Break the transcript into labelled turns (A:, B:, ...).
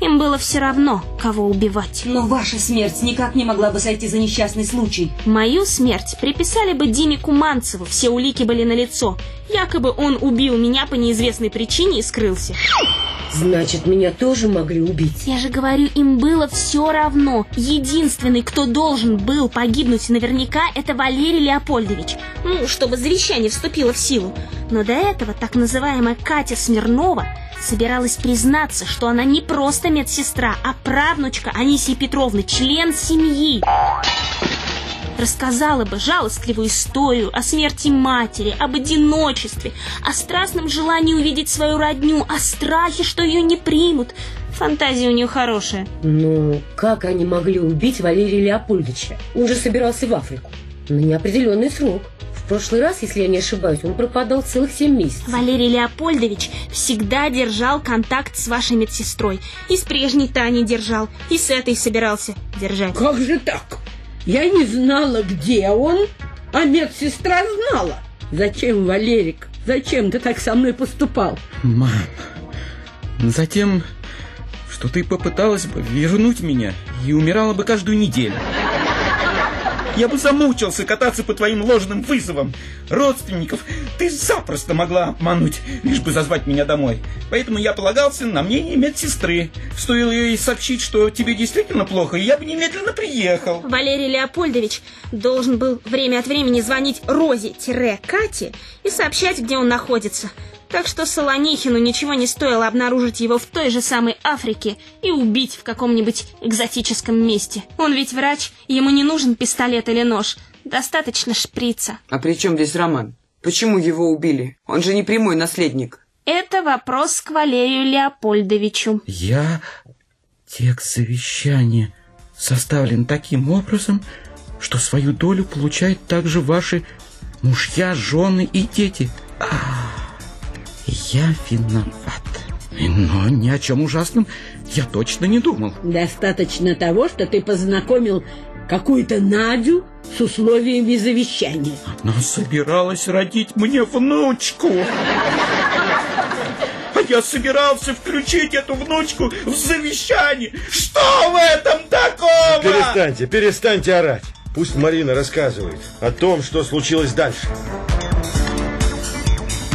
A: Им было все равно, кого убивать.
B: Но ваша смерть никак не могла бы сойти за несчастный случай.
A: Мою смерть приписали бы Диме Куманцеву, все улики были налицо. Якобы он убил меня по неизвестной причине и скрылся.
C: Значит, меня тоже могли убить.
A: Я же говорю, им было все равно. Единственный, кто должен был погибнуть наверняка, это Валерий Леопольдович. Ну, чтобы завещание вступило в силу. Но до этого так называемая Катя Смирнова собиралась признаться, что она не просто медсестра, а правнучка Анисии Петровны, член семьи рассказала бы жалостливую историю о смерти матери, об одиночестве, о страстном желании увидеть свою родню, о страхе, что ее не примут. Фантазия у нее хорошая.
C: Ну, как они могли убить Валерия Леопольдовича? Он же собирался в Африку. На неопределенный срок. В прошлый раз, если я не ошибаюсь, он пропадал целых семь месяцев.
A: Валерий Леопольдович всегда держал контакт с вашей медсестрой. И с прежней Таней держал, и с этой собирался держать.
D: Как же так? Я не знала, где он, а медсестра знала. Зачем, Валерик? Зачем ты так со мной поступал?
E: Мам, затем, что ты попыталась бы вернуть меня и умирала бы каждую неделю. Я бы замучился кататься по твоим ложным вызовам. Родственников ты запросто могла обмануть, лишь бы зазвать меня домой. Поэтому я полагался на мнение медсестры. Стоило ей сообщить, что тебе действительно плохо, и я бы немедленно приехал.
A: Валерий Леопольдович должен был время от времени звонить Розе-Кате и сообщать, где он находится. Так что Солонихину ничего не стоило обнаружить его в той же самой Африке и убить в каком-нибудь экзотическом месте. Он ведь врач, ему не нужен пистолет или нож. Достаточно шприца.
F: А при чем здесь Роман? Почему его убили? Он же не прямой наследник.
A: Это вопрос к Валерию Леопольдовичу.
E: Я... Текст завещания составлен таким образом, что свою долю получают также ваши мужья, жены и дети. Ах. Я виноват. Но ни о чем ужасном я точно не думал.
D: Достаточно того, что ты познакомил какую-то Надю с условиями завещания.
E: Она собиралась родить мне внучку. А я собирался включить эту внучку в завещание. Что в этом такого?
G: Перестаньте, перестаньте орать. Пусть Марина рассказывает о том, что случилось дальше.